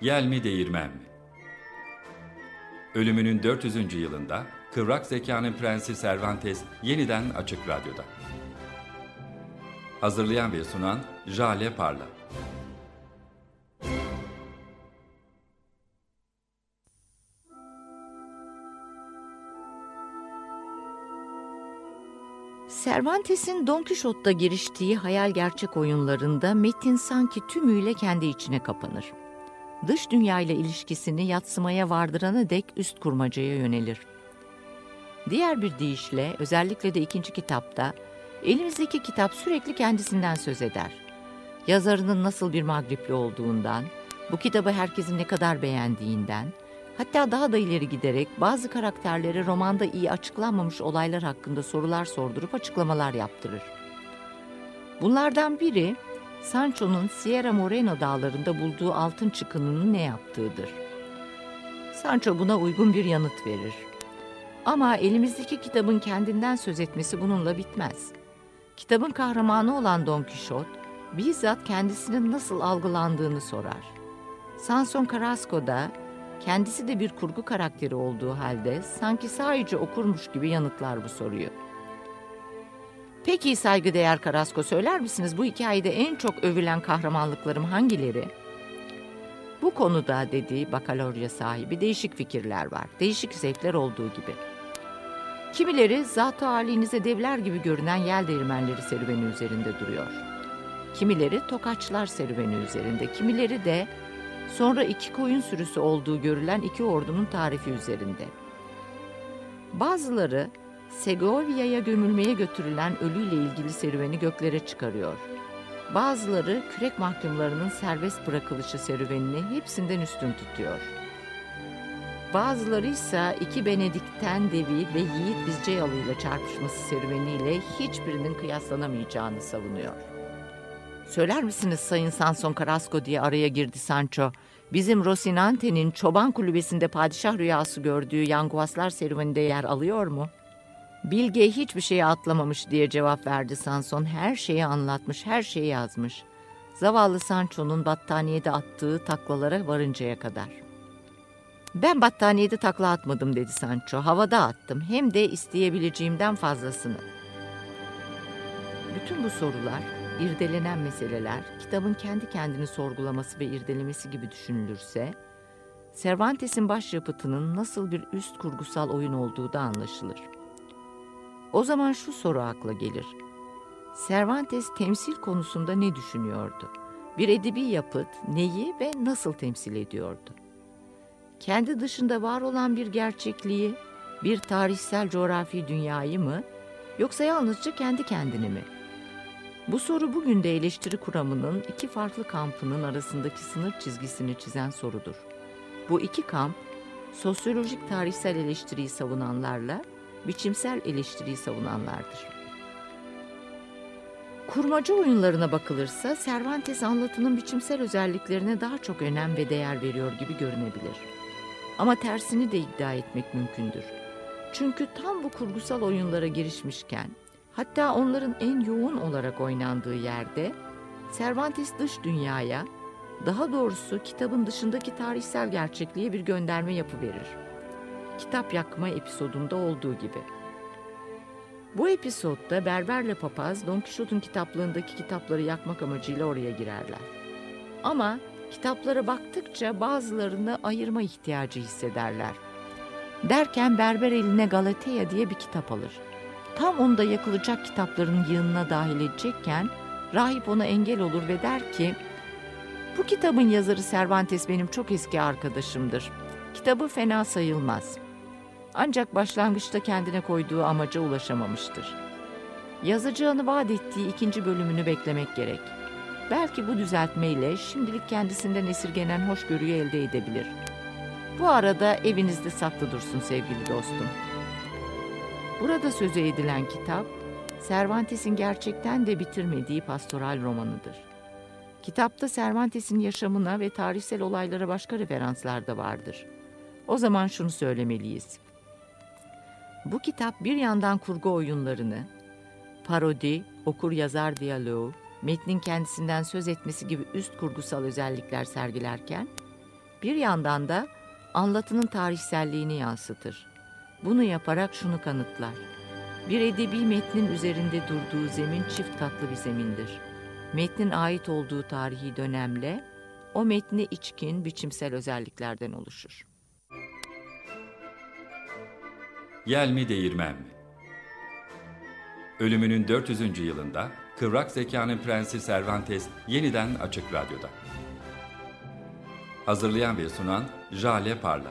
Yel mi değirmen mi? Ölümünün 400. yılında Kıvrak Zekanın Prensi Cervantes yeniden Açık Radyo'da. Hazırlayan ve sunan Jale Parla. Cervantes'in Don Quixote'da giriştiği hayal gerçek oyunlarında metin sanki tümüyle kendi içine kapanır. Dış dünya ile ilişkisini yatsımaya vardırana dek üst kurmacaya yönelir. Diğer bir deyişle özellikle de ikinci kitapta elimizdeki kitap sürekli kendisinden söz eder. Yazarının nasıl bir magripli olduğundan, bu kitabı herkesin ne kadar beğendiğinden, Hatta daha da ileri giderek bazı karakterlere romanda iyi açıklanmamış olaylar hakkında sorular sordurup açıklamalar yaptırır. Bunlardan biri Sancho'nun Sierra Moreno dağlarında bulduğu altın çıkınının ne yaptığıdır. Sancho buna uygun bir yanıt verir. Ama elimizdeki kitabın kendinden söz etmesi bununla bitmez. Kitabın kahramanı olan Don Quixote bizzat kendisinin nasıl algılandığını sorar. Sanson Carrasco da kendisi de bir kurgu karakteri olduğu halde sanki sadece okurmuş gibi yanıtlar bu soruyu. Peki saygıdeğer Karasko söyler misiniz bu hikayede en çok övülen kahramanlıklarım hangileri? Bu konuda dediği bakalorya sahibi değişik fikirler var. Değişik zevkler olduğu gibi. Kimileri zat halinize devler gibi görünen yel değirmenleri serüveni üzerinde duruyor. Kimileri tokaçlar serüveni üzerinde, kimileri de Sonra iki koyun sürüsü olduğu görülen iki ordunun tarifi üzerinde. Bazıları Segovia'ya gömülmeye götürülen ölüyle ilgili serüveni göklere çıkarıyor. Bazıları kürek mahkumlarının serbest bırakılışı serüvenini hepsinden üstün tutuyor. Bazıları ise iki Benedikten devi ve Yiğit Bizceyalı ile çarpışması serüveniyle hiçbirinin kıyaslanamayacağını savunuyor. Söyler misiniz Sayın Sanson Carrasco diye araya girdi Sancho. Bizim Rosinante'nin çoban kulübesinde padişah rüyası gördüğü yanguaslar serüveninde yer alıyor mu? Bilge hiçbir şeyi atlamamış diye cevap verdi Sanson. Her şeyi anlatmış, her şeyi yazmış. Zavallı Sancho'nun battaniyede attığı taklalara varıncaya kadar. Ben battaniyede takla atmadım dedi Sancho. Havada attım. Hem de isteyebileceğimden fazlasını. Bütün bu sorular irdelenen meseleler kitabın kendi kendini sorgulaması ve irdelemesi gibi düşünülürse, Cervantes'in başyapıtının nasıl bir üst kurgusal oyun olduğu da anlaşılır. O zaman şu soru akla gelir. Cervantes temsil konusunda ne düşünüyordu? Bir edebi yapıt neyi ve nasıl temsil ediyordu? Kendi dışında var olan bir gerçekliği, bir tarihsel coğrafi dünyayı mı, yoksa yalnızca kendi kendini mi?'' Bu soru bugün de eleştiri kuramının iki farklı kampının arasındaki sınır çizgisini çizen sorudur. Bu iki kamp, sosyolojik tarihsel eleştiriyi savunanlarla biçimsel eleştiriyi savunanlardır. Kurmaca oyunlarına bakılırsa Cervantes anlatının biçimsel özelliklerine daha çok önem ve değer veriyor gibi görünebilir. Ama tersini de iddia etmek mümkündür. Çünkü tam bu kurgusal oyunlara girişmişken Hatta onların en yoğun olarak oynandığı yerde Cervantes dış dünyaya, daha doğrusu kitabın dışındaki tarihsel gerçekliğe bir gönderme yapıverir. Kitap yakma episodunda olduğu gibi. Bu episodda berberle papaz Don Quixote'un kitaplığındaki kitapları yakmak amacıyla oraya girerler. Ama kitaplara baktıkça bazılarını ayırma ihtiyacı hissederler. Derken berber eline Galatea diye bir kitap alır. Tam onda yakılacak kitapların yığınına dahil edecekken rahip ona engel olur ve der ki bu kitabın yazarı Cervantes benim çok eski arkadaşımdır. Kitabı fena sayılmaz. Ancak başlangıçta kendine koyduğu amaca ulaşamamıştır. Yazacağını vaat ettiği ikinci bölümünü beklemek gerek. Belki bu düzeltmeyle şimdilik kendisinden esirgenen hoşgörüyü elde edebilir. Bu arada evinizde saklı dursun sevgili dostum.'' Burada sözü edilen kitap, Cervantes'in gerçekten de bitirmediği pastoral romanıdır. Kitapta Cervantes'in yaşamına ve tarihsel olaylara başka referanslar da vardır. O zaman şunu söylemeliyiz. Bu kitap bir yandan kurgu oyunlarını, parodi, okur yazar diyaloğu, metnin kendisinden söz etmesi gibi üst kurgusal özellikler sergilerken, Bir yandan da anlatının tarihselliğini yansıtır. Bunu yaparak şunu kanıtlar. Bir edebi metnin üzerinde durduğu zemin çift katlı bir zemindir. Metnin ait olduğu tarihi dönemle o metne içkin biçimsel özelliklerden oluşur. Yel mi değirmen mi? Ölümünün 400. yılında Kıvrak Zekanın Prensi Cervantes yeniden Açık Radyo'da. Hazırlayan ve sunan Jale Parla.